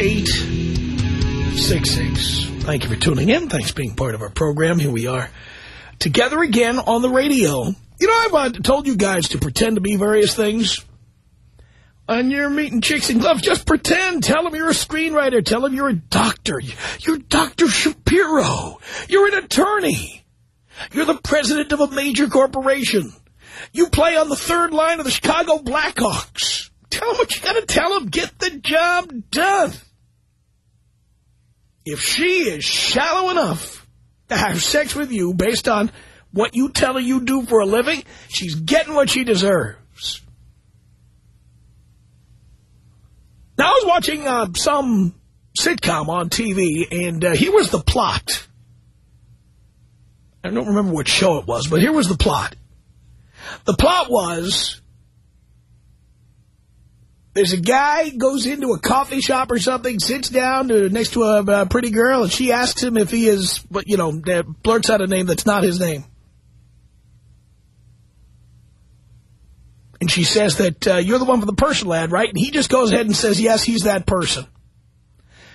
1-800-5800-866. Thank you for tuning in. Thanks for being part of our program. Here we are together again on the radio. You know, I've uh, told you guys to pretend to be various things. And you're meeting chicks in gloves, just pretend. Tell them you're a screenwriter. Tell them you're a doctor. You're Dr. Shapiro. You're an attorney. You're the president of a major corporation. You play on the third line of the Chicago Blackhawks. Tell them what you got to tell them. Get the job done. If she is shallow enough to have sex with you based on what you tell her you do for a living, she's getting what she deserves. Now, I was watching uh, some sitcom on TV, and uh, here was the plot. I don't remember what show it was, but here was the plot. The plot was there's a guy goes into a coffee shop or something, sits down to, next to a, a pretty girl, and she asks him if he is, but you know, blurts out a name that's not his name. And she says that uh, you're the one for the person lad, right? And he just goes ahead and says, yes, he's that person.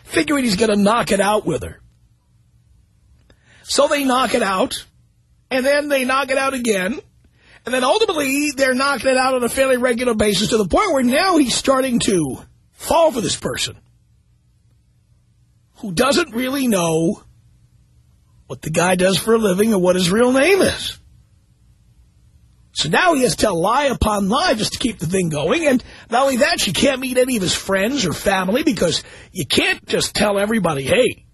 Figuring he's going to knock it out with her. So they knock it out, and then they knock it out again, and then ultimately they're knocking it out on a fairly regular basis to the point where now he's starting to fall for this person who doesn't really know what the guy does for a living or what his real name is. So now he has to tell lie upon lie just to keep the thing going. And not only that, she can't meet any of his friends or family because you can't just tell everybody, hey,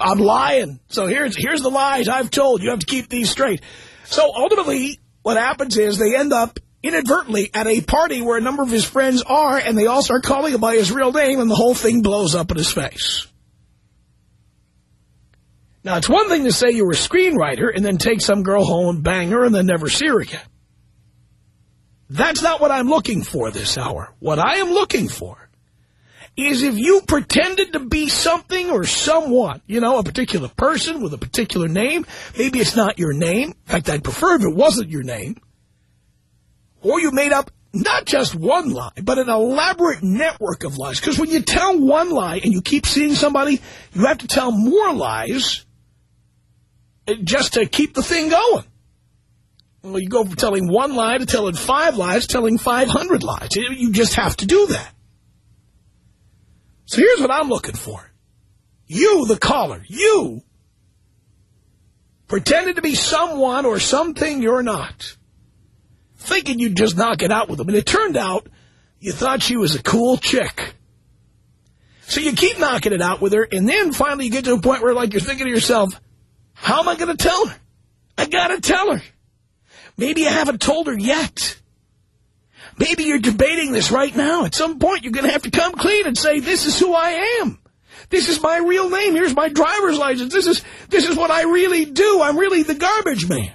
I'm lying. So here's here's the lies I've told. You have to keep these straight. So ultimately, what happens is they end up inadvertently at a party where a number of his friends are, and they all start calling him by his real name, and the whole thing blows up in his face. Now, it's one thing to say you're a screenwriter and then take some girl home and bang her and then never see her again. That's not what I'm looking for this hour. What I am looking for is if you pretended to be something or someone, you know, a particular person with a particular name, maybe it's not your name. In fact, I'd prefer if it wasn't your name. Or you made up not just one lie, but an elaborate network of lies. Because when you tell one lie and you keep seeing somebody, you have to tell more lies just to keep the thing going. Well, you go from telling one lie to telling five lies, telling 500 lies. You just have to do that. So here's what I'm looking for. You, the caller, you, pretended to be someone or something you're not. Thinking you'd just knock it out with them. And it turned out you thought she was a cool chick. So you keep knocking it out with her, and then finally you get to a point where like you're thinking to yourself, how am I going to tell her? I got to tell her. Maybe I haven't told her yet. Maybe you're debating this right now. At some point, you're going to have to come clean and say, this is who I am. This is my real name. Here's my driver's license. This is this is what I really do. I'm really the garbage man.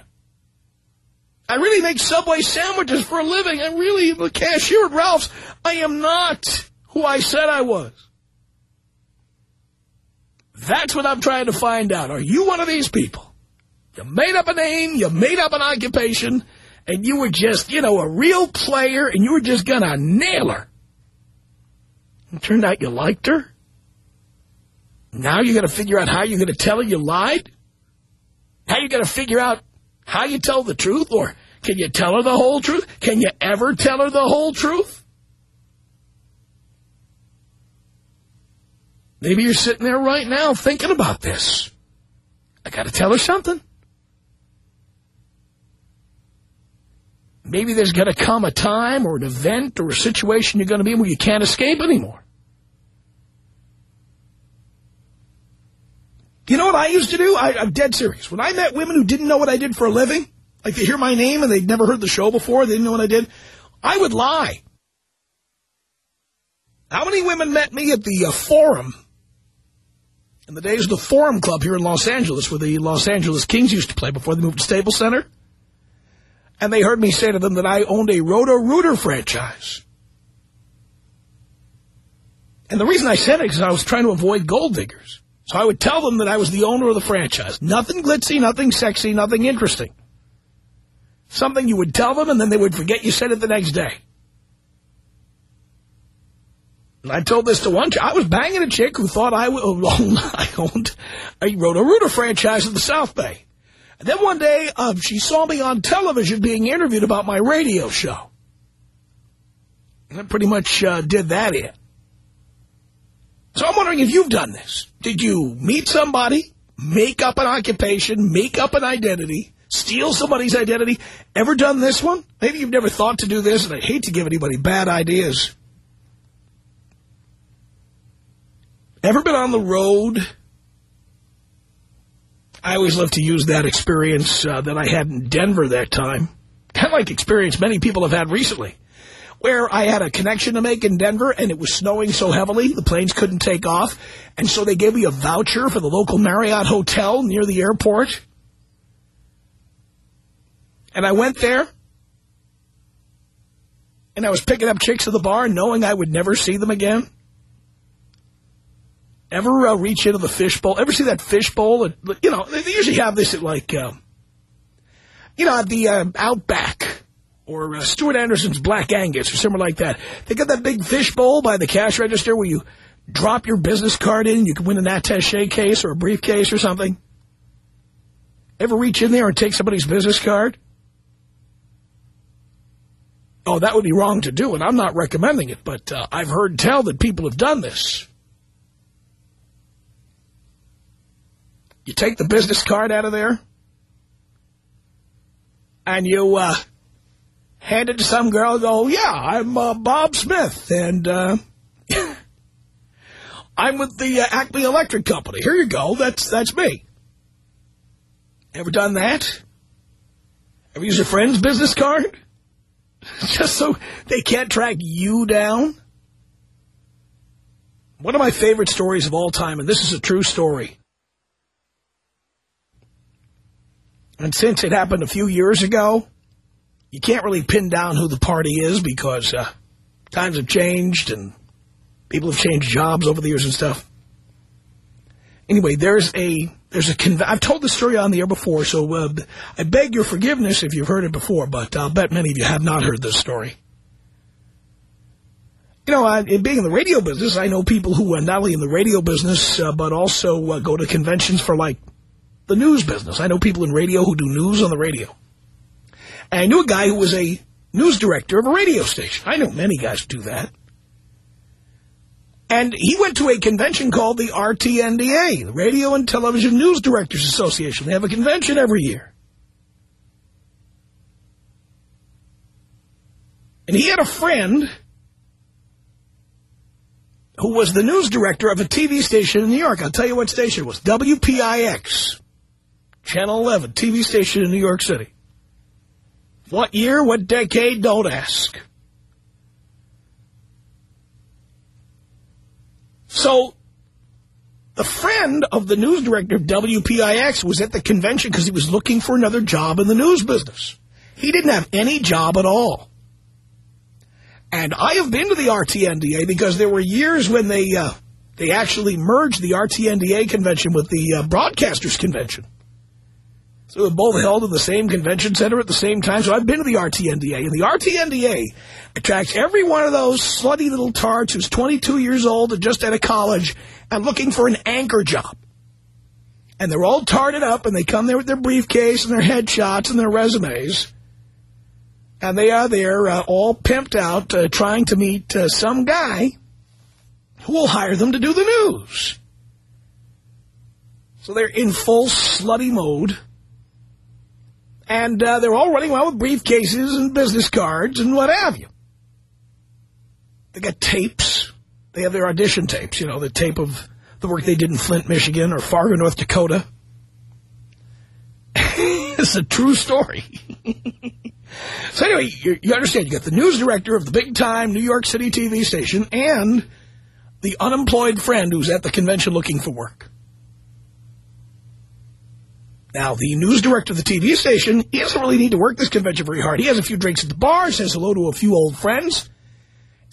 I really make Subway sandwiches for a living. I'm really the cashier at Ralph's. I am not who I said I was. That's what I'm trying to find out. Are you one of these people? You made up a name, you made up an occupation, and you were just, you know, a real player, and you were just going to nail her. It turned out you liked her. Now you're going to figure out how you're going to tell her you lied? How you going to figure out how you tell the truth? Or can you tell her the whole truth? Can you ever tell her the whole truth? Maybe you're sitting there right now thinking about this. I got to tell her something. Maybe there's going to come a time or an event or a situation you're going to be in where you can't escape anymore. You know what I used to do? I, am dead serious. When I met women who didn't know what I did for a living, like they hear my name and they'd never heard the show before, they didn't know what I did, I would lie. How many women met me at the uh, Forum in the days of the Forum Club here in Los Angeles, where the Los Angeles Kings used to play before they moved to Staples Center? And they heard me say to them that I owned a Roto-Rooter franchise. And the reason I said it is I was trying to avoid gold diggers. So I would tell them that I was the owner of the franchise. Nothing glitzy, nothing sexy, nothing interesting. Something you would tell them and then they would forget you said it the next day. And I told this to one chick. I was banging a chick who thought I, I owned a Roto-Rooter franchise in the South Bay. And then one day, um, she saw me on television being interviewed about my radio show. And I pretty much uh, did that in. So I'm wondering if you've done this. Did you meet somebody, make up an occupation, make up an identity, steal somebody's identity? Ever done this one? Maybe you've never thought to do this, and I hate to give anybody bad ideas. Ever been on the road? I always love to use that experience uh, that I had in Denver that time. Kind of like experience many people have had recently. Where I had a connection to make in Denver and it was snowing so heavily the planes couldn't take off. And so they gave me a voucher for the local Marriott hotel near the airport. And I went there. And I was picking up chicks at the bar knowing I would never see them again. Ever uh, reach into the fishbowl? Ever see that fishbowl? You know, they usually have this at like, uh, you know, at the uh, Outback or uh, Stuart Anderson's Black Angus or somewhere like that. They got that big fishbowl by the cash register where you drop your business card in. You can win an attache case or a briefcase or something. Ever reach in there and take somebody's business card? Oh, that would be wrong to do, and I'm not recommending it, but uh, I've heard tell that people have done this. You take the business card out of there, and you uh, hand it to some girl and go, yeah, I'm uh, Bob Smith, and uh, I'm with the uh, Acme Electric Company. Here you go. That's that's me. Ever done that? Ever used a friend's business card? Just so they can't track you down? One of my favorite stories of all time, and this is a true story, And since it happened a few years ago, you can't really pin down who the party is because uh, times have changed and people have changed jobs over the years and stuff. Anyway, there's a there's a I've told this story on the air before, so uh, I beg your forgiveness if you've heard it before, but I'll bet many of you have not heard this story. You know, I, in being in the radio business, I know people who are not only in the radio business, uh, but also uh, go to conventions for like the news business. I know people in radio who do news on the radio. And I knew a guy who was a news director of a radio station. I know many guys do that. And he went to a convention called the RTNDA, the Radio and Television News Directors Association. They have a convention every year. And he had a friend who was the news director of a TV station in New York. I'll tell you what station it was. WPIX. Channel 11, TV station in New York City. What year, what decade, don't ask. So, the friend of the news director of WPIX was at the convention because he was looking for another job in the news business. He didn't have any job at all. And I have been to the RTNDA because there were years when they uh, they actually merged the RTNDA convention with the uh, Broadcasters Convention. So they're both held in the same convention center at the same time. So I've been to the RTNDA. And the RTNDA attracts every one of those slutty little tarts who's 22 years old and just out of college and looking for an anchor job. And they're all tarted up, and they come there with their briefcase and their headshots and their resumes. And they are there uh, all pimped out uh, trying to meet uh, some guy who will hire them to do the news. So they're in full slutty mode. And uh, they're all running around with briefcases and business cards and what have you. They got tapes. They have their audition tapes, you know, the tape of the work they did in Flint, Michigan or Fargo, North Dakota. it's a true story. so anyway, you, you understand, you got the news director of the big-time New York City TV station and the unemployed friend who's at the convention looking for work. Now, the news director of the TV station, he doesn't really need to work this convention very hard. He has a few drinks at the bar, says hello to a few old friends.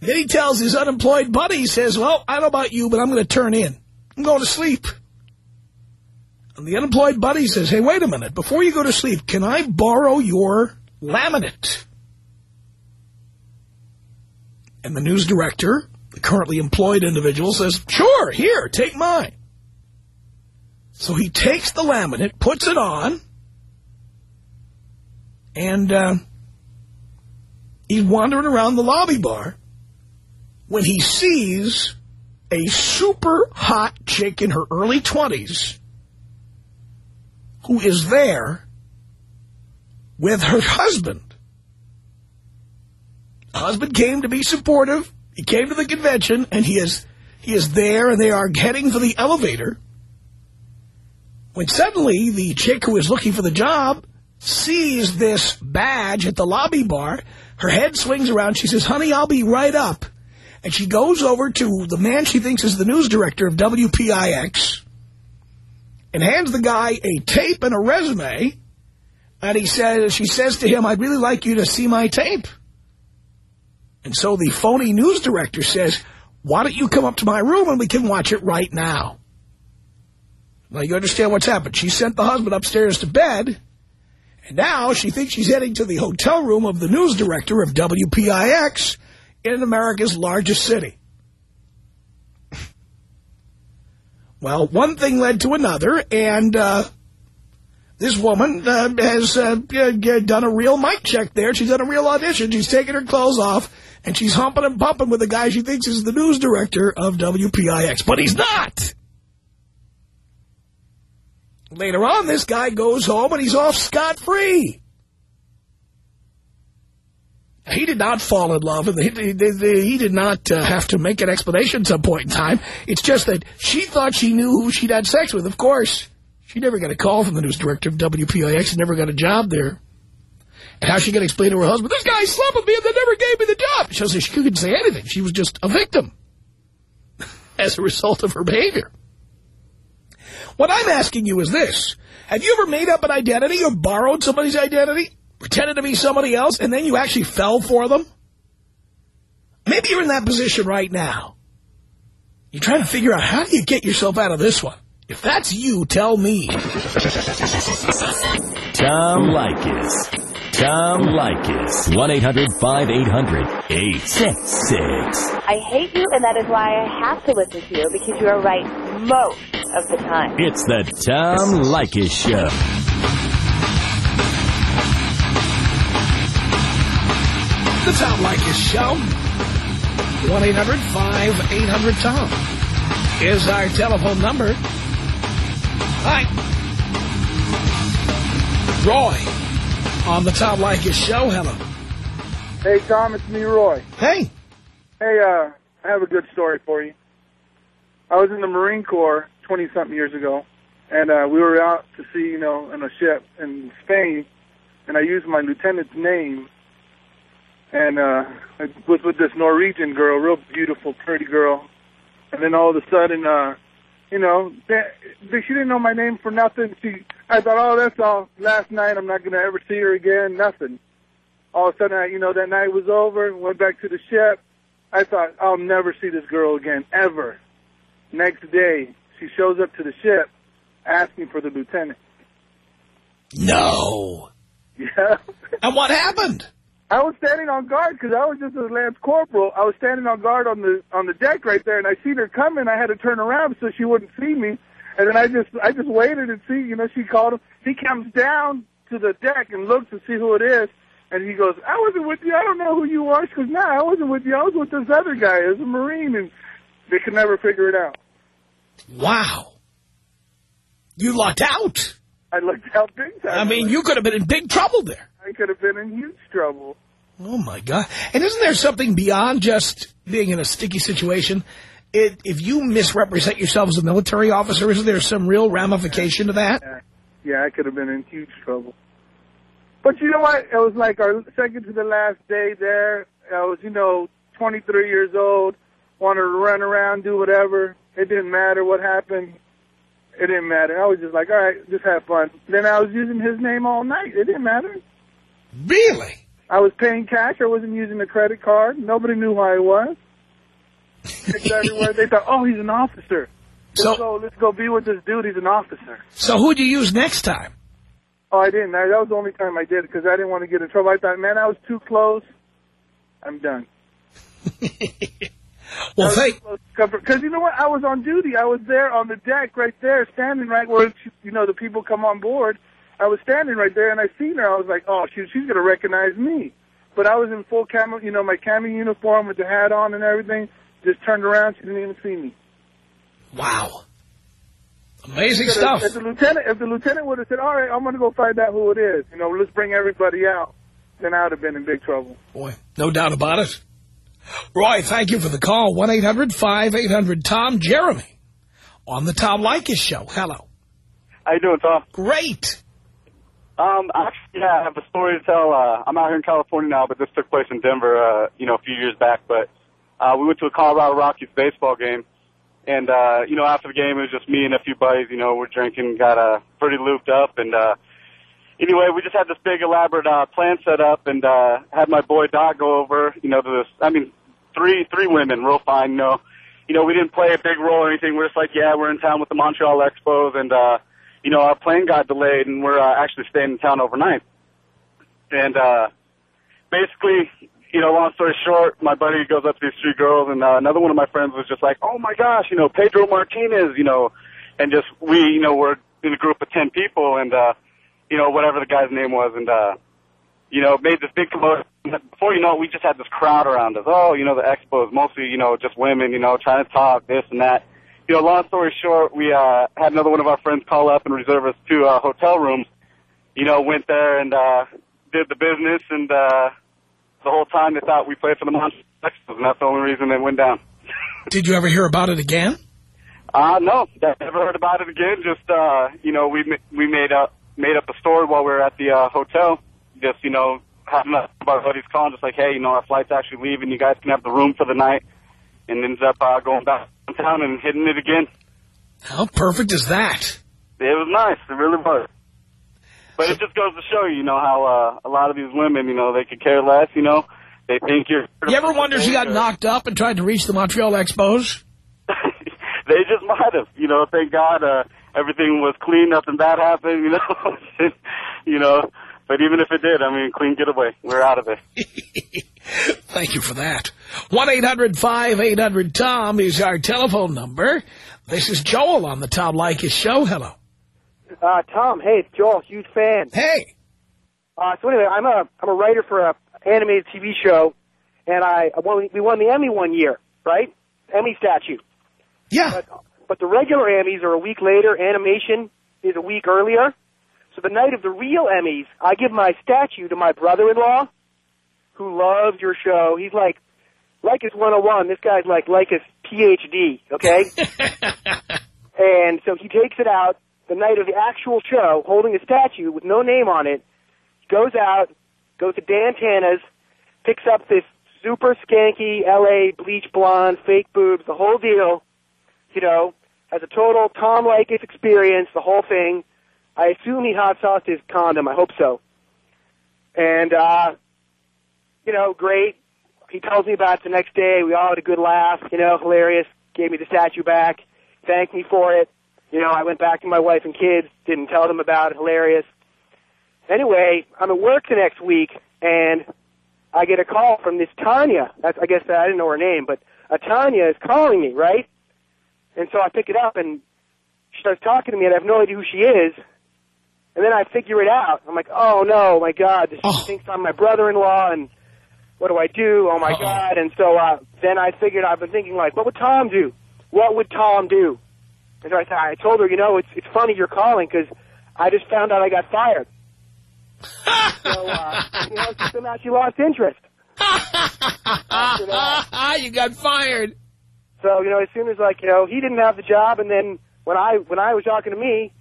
Then he tells his unemployed buddy, he says, well, I don't know about you, but I'm going to turn in. I'm going to sleep. And the unemployed buddy says, hey, wait a minute. Before you go to sleep, can I borrow your laminate? And the news director, the currently employed individual, says, sure, here, take mine. So he takes the laminate, puts it on, and uh, he's wandering around the lobby bar when he sees a super hot chick in her early 20s who is there with her husband. Husband came to be supportive. He came to the convention, and he is he is there, and they are heading for the elevator when suddenly the chick who is looking for the job sees this badge at the lobby bar. Her head swings around. She says, honey, I'll be right up. And she goes over to the man she thinks is the news director of WPIX and hands the guy a tape and a resume. And he says, she says to him, I'd really like you to see my tape. And so the phony news director says, why don't you come up to my room and we can watch it right now. Now, you understand what's happened. She sent the husband upstairs to bed, and now she thinks she's heading to the hotel room of the news director of WPIX in America's largest city. well, one thing led to another, and uh, this woman uh, has uh, done a real mic check there. She's done a real audition. She's taken her clothes off, and she's humping and pumping with the guy she thinks is the news director of WPIX. But he's not. Later on, this guy goes home and he's off scot-free. He did not fall in love, and he, did not uh, have to make an explanation at some point in time. It's just that she thought she knew who she'd had sex with. Of course, she never got a call from the news director of WPIX and never got a job there. And how she going to explain to her husband, this guy slept with me and they never gave me the job. She, she couldn't say anything. She was just a victim as a result of her behavior. What I'm asking you is this. Have you ever made up an identity or borrowed somebody's identity, pretended to be somebody else, and then you actually fell for them? Maybe you're in that position right now. You're trying to figure out how do you get yourself out of this one. If that's you, tell me. Tom Leykis. Tom Leykis. 1-800-5800-866. I hate you, and that is why I have to listen to you, because you are right most of the time. It's the Tom Leykis Show. The Tom Leykis Show. 1-800-5800-TOM is our telephone number. Hi. Roy on the Tom Leykis Show. Hello. Hey, Tom, it's me, Roy. Hey. Hey, uh, I have a good story for you. I was in the Marine Corps 20-something years ago, and uh, we were out to sea, you know, in a ship in Spain, and I used my lieutenant's name, and uh, I was with this Norwegian girl, real beautiful, pretty girl, and then all of a sudden, uh, you know, they, she didn't know my name for nothing. She, I thought, oh, that's all. Last night, I'm not going to ever see her again. Nothing. All of a sudden, I, you know, that night was over. Went back to the ship. I thought, I'll never see this girl again, ever. Next day, she shows up to the ship asking for the lieutenant. No. Yeah. and what happened? I was standing on guard because I was just a lance corporal. I was standing on guard on the on the deck right there, and I seen her coming. I had to turn around so she wouldn't see me, and then I just I just waited and see. You know, she called him. He comes down to the deck and looks to see who it is, and he goes, "I wasn't with you. I don't know who you are." She goes, "No, nah, I wasn't with you. I was with this other guy. As a marine." And They could never figure it out. Wow. You lucked out. I lucked out big time. I mean, you could have been in big trouble there. I could have been in huge trouble. Oh, my God. And isn't there something beyond just being in a sticky situation? It, if you misrepresent yourself as a military officer, isn't there some real ramification to that? Yeah, yeah I could have been in huge trouble. But you know what? It was like our second to the last day there. I was, you know, 23 years old, wanted to run around, do whatever. It didn't matter what happened. It didn't matter. I was just like, all right, just have fun. Then I was using his name all night. It didn't matter. Really? I was paying cash. I wasn't using a credit card. Nobody knew who I was. everywhere. They thought, oh, he's an officer. Let's So- go. Let's go be with this dude. He's an officer. So who'd you use next time? Oh, I didn't. That was the only time I did because I didn't want to get in trouble. I thought, man, I was too close. I'm done. Well, thank, Because you know what? I was on duty. I was there on the deck right there, standing right where, you know, the people come on board. I was standing right there, and I seen her. I was like, oh, she, she's going to recognize me. But I was in full camo, you know, my camo uniform with the hat on and everything. Just turned around. She didn't even see me. wow. Amazing If, stuff. if the lieutenant, if the lieutenant would have said, all right, I'm going to go find out who it is. You know, let's bring everybody out. Then I would have been in big trouble. Boy, no doubt about it. Roy, thank you for the call. 1-800-5800-TOM. Jeremy on the Tom Leykis Show. Hello. How you doing, Tom? Great. Um, actually, yeah, I have a story to tell. Uh, I'm out here in California now, but this took place in Denver, uh, you know, a few years back. But uh, we went to a Colorado Rockies baseball game, and uh, you know, after the game, it was just me and a few buddies. You know, we're drinking, got uh, pretty looped up, and uh, anyway, we just had this big elaborate uh, plan set up, and uh, had my boy Doc go over. You know, to this. I mean, three three women, real fine. You know, you know, we didn't play a big role or anything. We're just like, yeah, we're in town with the Montreal Expos, and uh, you know, our plane got delayed, and we're uh, actually staying in town overnight. And uh, basically, you know, long story short, my buddy goes up to these three girls, and uh, another one of my friends was just like, "Oh my gosh, you know, Pedro Martinez, you know," and just we, you know, we're in a group of ten people, and uh, you know, whatever the guy's name was, and uh, you know, made this big commotion. Before you know it, we just had this crowd around us. Oh, you know, the expos, mostly, you know, just women, you know, trying to talk this and that. You know, long story short, we uh, had another one of our friends call up and reserve us two uh, hotel rooms. You know, went there and uh, did the business, and uh, the whole time they thought we played for the Expos, and that's the only reason they went down. Did you ever hear about it again? Uh, no, never heard about it again. Just, uh, you know, we we made up made up a story while we were at the uh, hotel. Just, you know, having a- our buddies calling, just like, hey, you know, our flight's actually leaving. You guys can have the room for the night. And ends up uh, going back downtown and hitting it again. How perfect is that? It was nice. It really was. But it just goes to show you, you know, how uh, a lot of these women, you know, they could care less, you know. They think you're... You ever wonder if she got knocked up and tried to reach the Montreal Expos? they just might have. You know, thank God uh, everything was clean, nothing bad happened, you know. you know, but even if it did, I mean, clean getaway. We're out of it. Thank you for that. 1-800-5800-TOM is our telephone number. This is Joel on the Tom Leykis Show. Hello. Uh, Tom, hey, it's Joel, huge fan. Hey. Uh, so anyway, I'm a I'm a writer for a animated TV show, and I I won, we won the Emmy one year, right? Emmy statue. Yeah. But but the regular Emmys are a week later. Animation is a week earlier. So the night of the real Emmys, I give my statue to my brother-in-law, who loves your show. He's like like Leykis 101. This guy's like Leykis PhD. Okay. and so he takes it out the night of the actual show, holding a statue with no name on it, goes out, goes to Dan Tana's, picks up this super skanky LA bleach blonde, fake boobs, the whole deal, you know, has a total Tom Leykis experience, the whole thing. I assume he hot sauced his condom. I hope so. And, uh, you know, great. He tells me about it the next day. We all had a good laugh, you know, hilarious. Gave me the statue back, thanked me for it. You know, I went back to my wife and kids, didn't tell them about it, hilarious. Anyway, I'm at work the next week, and I get a call from this Tanya. That's, I guess I didn't know her name, but a Tanya is calling me, right? And so I pick it up, and she starts talking to me, and I have no idea who she is. And then I figure it out. I'm like, oh no, my God, she Oh. thinks I'm my brother-in-law, and What do I do? Oh, my Uh-oh. God. And so uh, then I figured, I've been thinking, like, what would Tom do? What would Tom do? And so I, said, I told her, you know, it's, it's funny you're calling because I just found out I got fired. so, uh, you know, so now she lost interest. After that. you got fired. So, you know, as soon as, like, you know, he didn't have the job, and then when I when I was talking to me,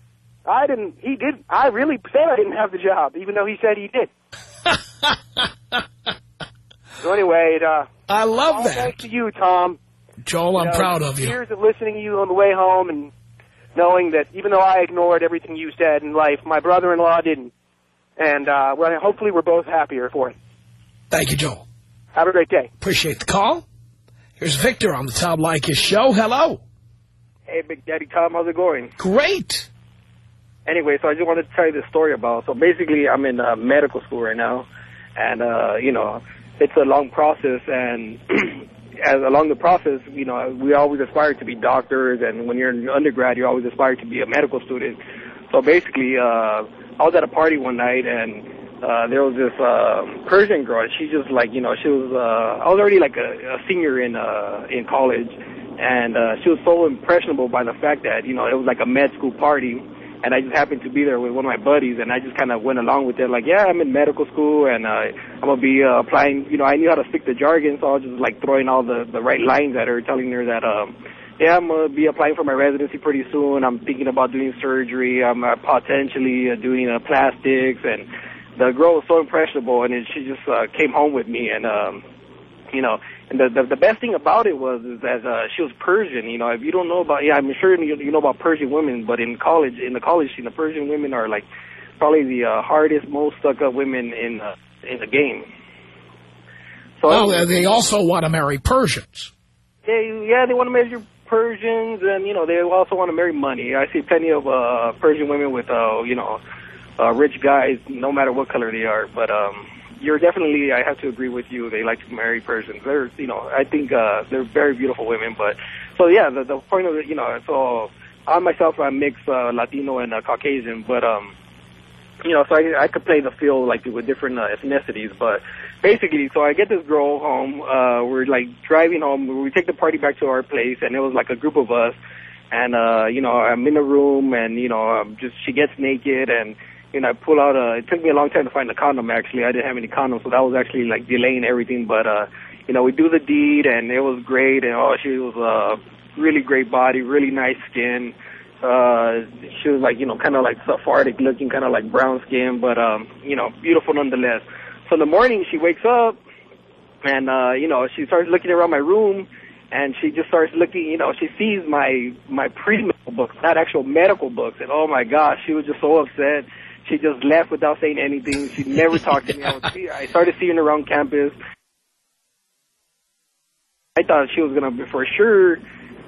I didn't, he did, I really said I didn't have the job, even though he said he did. so anyway, it, uh, I love that. thanks to you, Tom. Joel, I'm You know, proud of you. Years of listening to you on the way home and knowing that even though I ignored everything you said in life, my brother-in-law didn't. And uh, well, hopefully we're both happier for it. Thank you, Joel. Have a great day. Appreciate the call. Here's Victor on the Tom Leykis show. Hello. Hey, Big Daddy Tom, how's it going? Great. Anyway, so I just wanted to tell you this story about. So basically, I'm in uh, medical school right now, and uh, you know, it's a long process, and as along the process, you know, we always aspire to be doctors, and when you're in undergrad, you always aspire to be a medical student. So basically, uh, I was at a party one night, and uh, there was this uh, Persian girl. She just like, you know, she was. Uh, I was already like a, a senior in uh, in college, and uh, she was so impressionable by the fact that you know it was like a med school party and I just happened to be there with one of my buddies, and I just kind of went along with it, like, yeah, I'm in medical school, and uh, I'm gonna be uh, applying. You know, I knew how to speak the jargon, so I was just like throwing all the the right lines at her, telling her that, um, yeah, I'm gonna be applying for my residency pretty soon. I'm thinking about doing surgery. I'm uh, potentially uh, doing uh, plastics, and the girl was so impressionable, and then she just uh, came home with me, and um, you know, and the, the the best thing about it was is that uh, she was Persian. You know, if you don't know about, yeah, I'm sure you, you know about Persian women, but in college, in the college scene, the Persian women are like probably the uh, hardest, most stuck up women in uh, in the game. So Well, they also want to marry Persians. they, yeah, they want to marry Persians, and you know, they also want to marry money. I see plenty of uh, Persian women with, uh, you know, uh, rich guys, no matter what color they are. But um, you're definitely, I have to agree with you. They like to marry Persians. They're, you know, I think uh, they're very beautiful women. But so yeah, the, the point of it, you know, so I myself, I'm mixed uh, Latino and uh, Caucasian, but um, you know, so I, I could play the field like with different uh, ethnicities, but basically, so I get this girl home. Uh, we're like driving home. We take the party back to our place, and it was like a group of us. And uh, you know, I'm in a room, and you know, um, just she gets naked, and know, I pull out a. It took me a long time to find a condom. Actually, I didn't have any condoms, so that was actually like delaying everything. But uh, you know, we do the deed, and it was great. And oh, she was a uh, really great body, really nice skin. Uh, she was like, you know, kind of like Sephardic looking, kind of like brown skin, but um, you know, beautiful nonetheless. So in the morning, she wakes up, and uh, you know, she starts looking around my room, and she just starts looking. You know, she sees my my pre-medical books, not actual medical books, and oh my gosh, she was just so upset. She just left without saying anything. She never talked to me. I, I started seeing her around campus. I thought she was gonna be for sure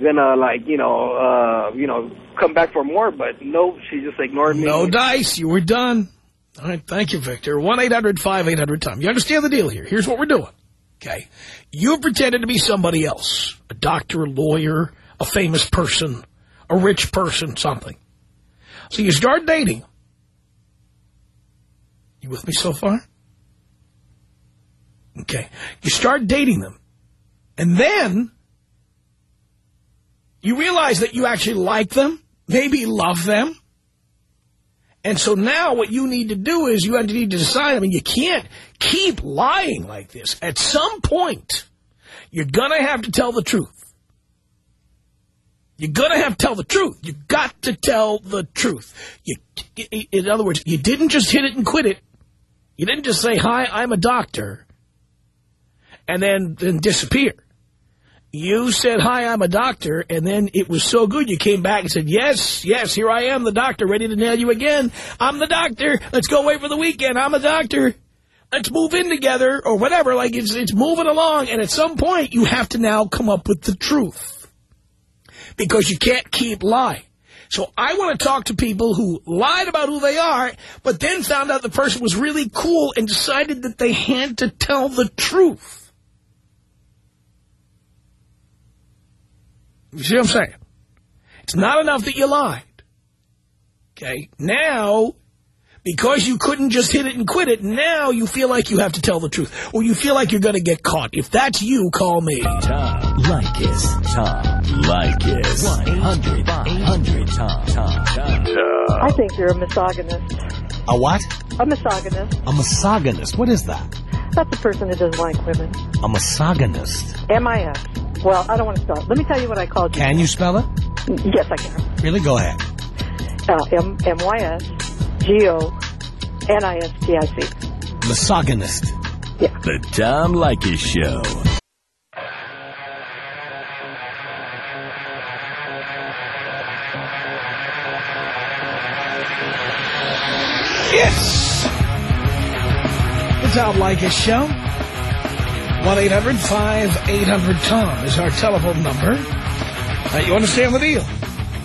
gonna like you know uh you know come back for more, but no, she just ignored me. No dice. You were done. All right. Thank you, Victor. 1-800-5800-TOM. You understand the deal here. Here's what we're doing. Okay. You pretended to be somebody else. A doctor, a lawyer, a famous person, a rich person, something. So you start dating. You with me so far? Okay. You start dating them. And then you realize that you actually like them, maybe love them. And so now what you need to do is you need to decide, I mean, you can't keep lying like this. At some point, you're going to have to tell the truth. You're going to have to tell the truth. You've got to tell the truth. You, in other words, you didn't just hit it and quit it. You didn't just say, hi, I'm a doctor, and then, then disappear. You said, hi, I'm a doctor, and then it was so good you came back and said, yes, yes, here I am, the doctor, ready to nail you again. I'm the doctor. Let's go away for the weekend. I'm a doctor. Let's move in together, or whatever. Like, it's, it's moving along, and at some point, you have to now come up with the truth. Because you can't keep lying. So I want to talk to people who lied about who they are, but then found out the person was really cool and decided that they had to tell the truth. You see what I'm saying? It's not enough that you lied. Okay? Now, Because you couldn't just hit it and quit it, now you feel like you have to tell the truth. Or you feel like you're going to get caught. If that's you, call me. Tom Leykis. Tom Leykis. 1-800-5800-TOM. Tom. Tom. I think you're a misogynist. A what? A misogynist. A misogynist. What is that? That's a person who doesn't like women. A misogynist. M-I-S. Well, I don't want to start. Let me tell you what I called you. Can you spell it? Yes, I can. Really? Go ahead. Uh, M- M-Y-S-G-O-N-I-S-T-I-C. Misogynist. Yeah. The Tom Leykis Show. Yes! The Tom Leykis Show. 1-800-5800-TOM is our telephone number. Now, you understand the deal.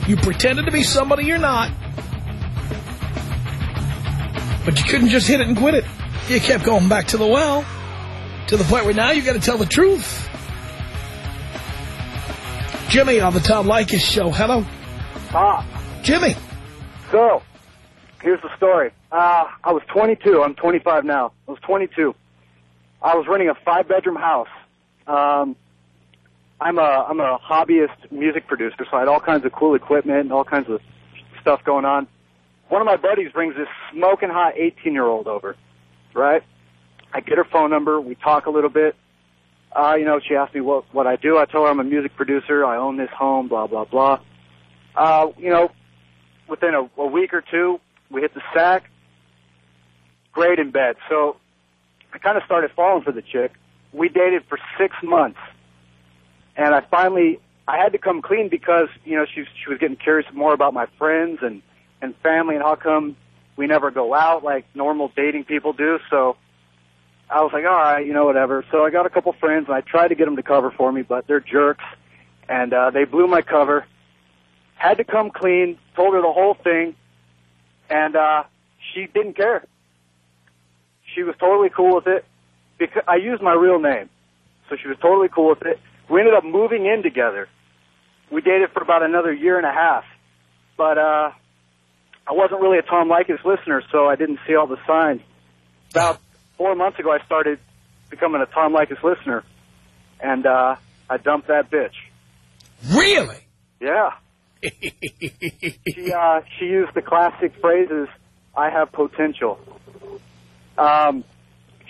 You pretended to be somebody you're not. But you couldn't just hit it and quit it. You kept going back to the well. To the point where now you got to tell the truth. Jimmy on the Tom Leykis Show. Hello. Ah, Jimmy. so, here's the story. Uh, I was 22. I'm 25 now. I was 22. I was renting a five-bedroom house. Um, I'm a I'm a hobbyist music producer, so I had all kinds of cool equipment and all kinds of stuff going on. One of my buddies brings this smoking hot 18 year old over, right? I get her phone number. We talk a little bit. Uh, you know, she asked me what what I do. I tell her I'm a music producer. I own this home. Blah blah blah. Uh, you know, within a, a week or two, we hit the sack. Great in bed. So I kind of started falling for the chick. We dated for six months, and I finally I had to come clean because you know she she was getting curious more about my friends and and family and how come we never go out like normal dating people do. So I was like, all right, you know, whatever. So I got a couple friends and I tried to get them to cover for me, but they're jerks, and uh, they blew my cover. Had to come clean. Told her the whole thing, and uh, she didn't care. She was totally cool with it because I used my real name, so she was totally cool with it. We ended up moving in together. We dated for about another year and a half, but uh, I wasn't really a Tom Leykis listener, so I didn't see all the signs. About four months ago, I started becoming a Tom Leykis listener, and uh, I dumped that bitch. Really? Yeah. she uh, she used the classic phrases, "I have potential." Um,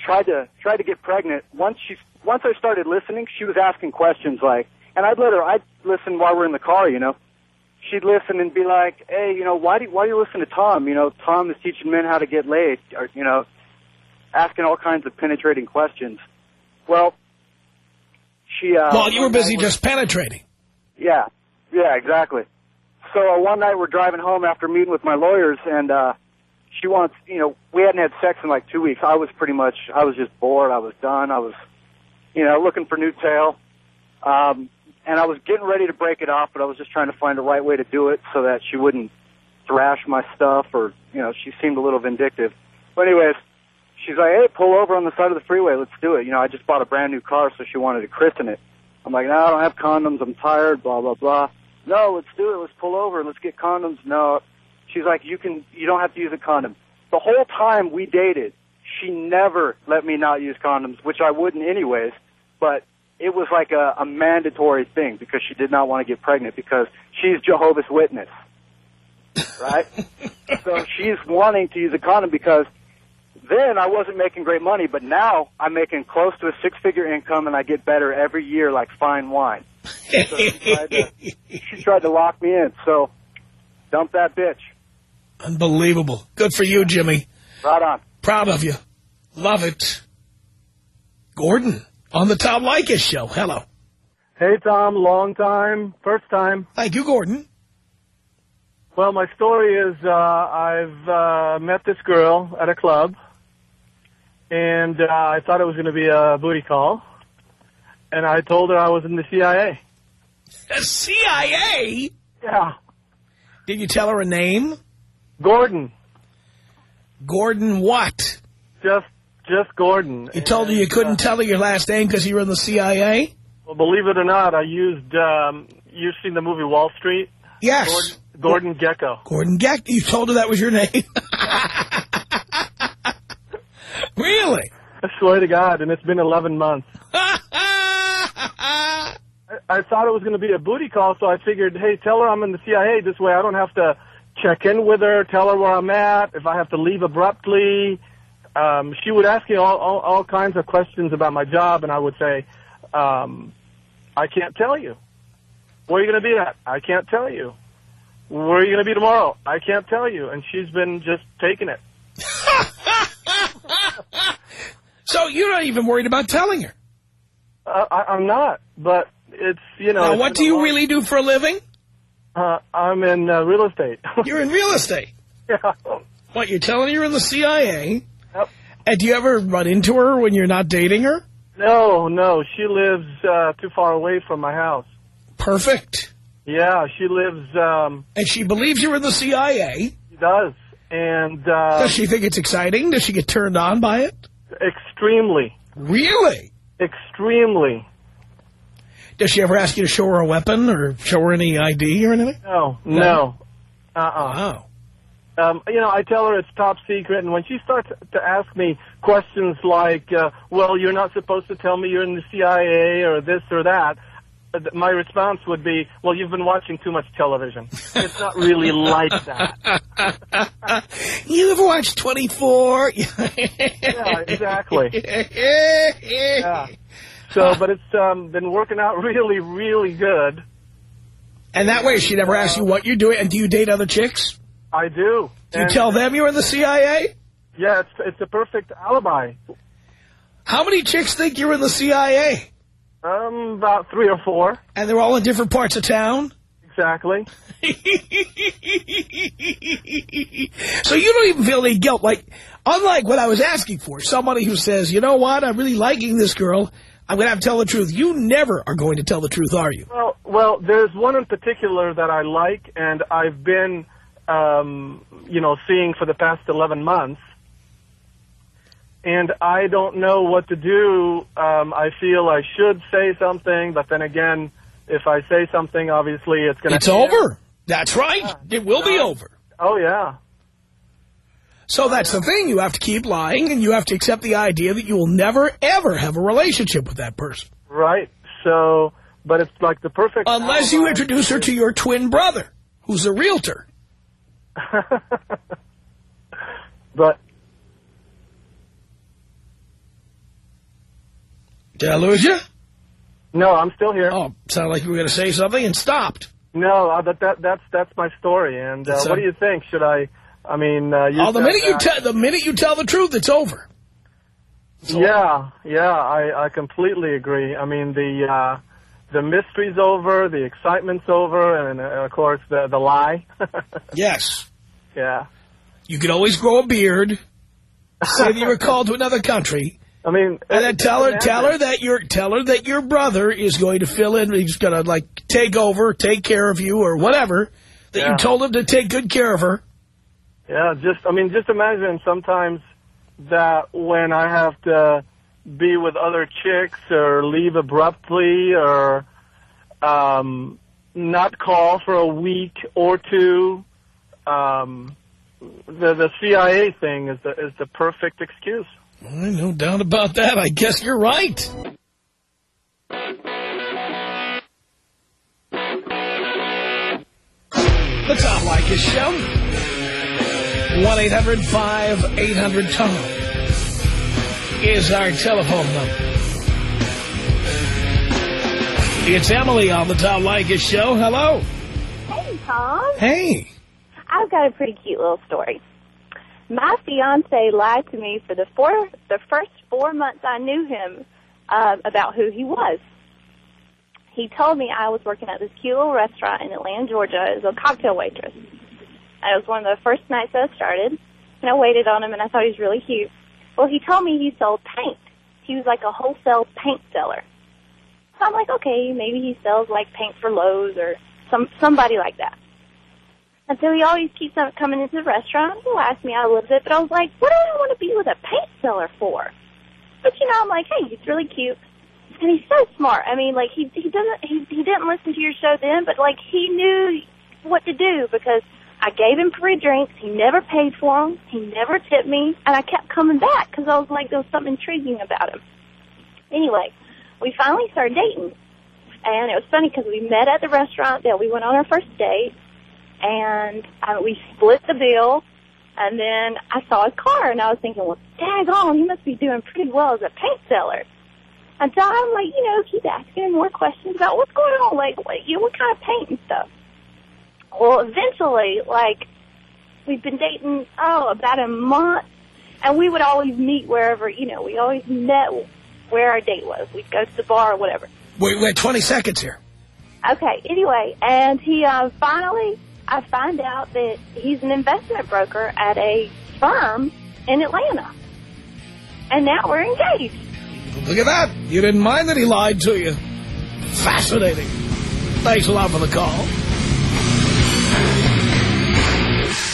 tried to tried to get pregnant. Once she once I started listening, she was asking questions like, and I'd let her. I'd listen while we're in the car, you know. She'd listen and be like, "Hey, you know, why do why do you listen to Tom? You know, Tom is teaching men how to get laid, or you know, asking all kinds of penetrating questions." Well, she. Uh, well, you were busy was- just penetrating. yeah, yeah, exactly. So uh, one night we're driving home after meeting with my lawyers, and uh, she wants, you know, we hadn't had sex in like two weeks. I was pretty much, I was just bored. I was done. I was, you know, looking for new tail. Um, and I was getting ready to break it off, but I was just trying to find the right way to do it so that she wouldn't thrash my stuff or, you know, she seemed a little vindictive. But anyways, she's like, hey, pull over on the side of the freeway. Let's do it. You know, I just bought a brand new car, so she wanted to christen it. I'm like, no, I don't have condoms. I'm tired, blah, blah, blah. No, let's do it. Let's pull over. Let's get condoms. No. She's like, you can, you don't have to use a condom. The whole time we dated, she never let me not use condoms, which I wouldn't anyways, but it was like a, a mandatory thing because she did not want to get pregnant because she's Jehovah's Witness. Right? so she's wanting to use a condom because then I wasn't making great money, but now I'm making close to a six-figure income, and I get better every year, like fine wine. So she, tried to, she tried to lock me in. So dump that bitch. Unbelievable. Good for you, Jimmy. Right on. Proud of you. Love it. Gordon on the Tom Leykis show. Hello. Hey, Tom. Long time. First time. Thank you, Gordon. Well, my story is uh, I've uh, met this girl at a club, and uh, I thought it was going to be a booty call, and I told her I was in the CIA. The CIA? Yeah. Did you tell her a name? Gordon. Gordon what? Just just Gordon. You told her you couldn't tell her your last name because you were in the CIA? Well, believe it or not, I used, um, you've seen the movie Wall Street? Yes. Gordon, Gordon Gekko. Gordon Gekko. You told her that was your name? Really? I swear to God, and it's been 11 months. I, I thought it was going to be a booty call, so I figured, hey, tell her I'm in the CIA. This way I don't have to check in with her, tell her where I'm at, if I have to leave abruptly. Um, she would ask me all, all, all kinds of questions about my job, and I would say, um, I can't tell you. Where are you going to be at? I can't tell you. Where are you going to be tomorrow? I can't tell you. And she's been just taking it. So you're not even worried about telling her. Uh, I, I'm not, but it's, you know. Now, what do you long- really do for a living? Uh, I'm in uh, real estate. You're in real estate. yeah. What, you're telling her you're in the CIA? And do you ever run into her when you're not dating her? No, no, she lives uh, too far away from my house. Perfect. Yeah, she lives, um, And she believes you're in the CIA. she does, and uh, Does she think it's exciting? Does she get turned on by it? extremely, Really? extremely. Does she ever ask you to show her a weapon or show her any ID or anything? No, no. Uh-uh. Wow. Um, you know, I tell her it's top secret, and when she starts to ask me questions like, uh, well, you're not supposed to tell me you're in the CIA or this or that, uh, my response would be, well, you've been watching too much television. It's not really like that. you ever watched 24? Yeah, exactly. Yeah. So, but it's um, been working out really, really good. And that way she never asks you what you're doing. And do you date other chicks? I do. Do you And, tell them you're in the CIA? Yeah, it's it's a perfect alibi. How many chicks think you're in the CIA? Um, about three or four, And they're all in different parts of town? exactly. so you don't even feel any guilt. Like, unlike what I was asking for, somebody who says, you know what, I'm really liking this girl. I'm going to have to tell the truth. You never are going to tell the truth, are you? Well, well, there's one in particular that I like, and I've been, um, you know, seeing for the past 11 months. And I don't know what to do. Um, I feel I should say something, but then again, if I say something, obviously it's going to. It's over. That's right. It will be over. Oh yeah. So that's the thing. You have to keep lying, and you have to accept the idea that you will never, ever have a relationship with that person. Right. So, but it's like the perfect. Unless you introduce her to your twin brother, who's a realtor. but Did I lose you? no, I'm still here. Oh, sounded like you were going to say something and stopped. No, uh, that that that's that's my story. And uh, what do you think? Should I? I mean, uh, Oh, the minute you tell the minute you tell the truth, it's over. Yeah, yeah, I, I completely agree. I mean, the uh, the mystery's over, the excitement's over, and, uh, of course the the lie. Yes. yeah, You could always grow a beard. Say that you were called to another country, I mean, and then tell her, tell her that your, tell her that your brother is going to fill in. He's going to like take over, take care of you, or whatever. That Yeah. you told him to take good care of her. Yeah, just I mean, just imagine sometimes that when I have to be with other chicks or leave abruptly or um, not call for a week or two. Um, the the CIA thing is the is the perfect excuse. Well, no doubt about that. I guess you're right. The Tom Leykis Show. 1-800-5800-TOM is our telephone number. It's Emily on the Tom Leykis Show. Hello. Hey, Tom. Hey. I've got a pretty cute little story. My fiance lied to me for the four, the first four months I knew him um, about who he was. He told me I was working at this cute little restaurant in Atlanta, Georgia, as a cocktail waitress. And it was one of the first nights I started, and I waited on him, and I thought he was really cute. Well, he told me he sold paint. He was like a wholesale paint seller. So I'm like, okay, maybe he sells like paint for Lowe's or some somebody like that. And so he always keeps on coming into the restaurant. He'll ask me out a little bit, but I was like, what do I want to be with a paint seller for? But you know, I'm like, hey, he's really cute. And he's so smart. I mean, like he he doesn't he he didn't listen to your show then, but like he knew what to do because I gave him free drinks. He never paid for them. He never tipped me, and I kept coming back because I was like, there was something intriguing about him. Anyway, we finally started dating, and it was funny because we met at the restaurant that we went on our first date, and uh, we split the bill. And then I saw his car, and I was thinking, well, daggone, he must be doing pretty well as a paint seller. And so I'm like, you know, keep asking him more questions about what's going on, like, what, you know, what kind of paint and stuff. Well, eventually, like, we've been dating, oh, about a month, and we would always meet wherever, you know, we always met where our date was. We'd go to the bar or whatever. Wait, wait, 20 seconds here. Okay, anyway, and he uh, finally, I find out that he's an investment broker at a firm in Atlanta. And now we're engaged. Look at that. You didn't mind that he lied to you. Fascinating. Thanks a lot for the call.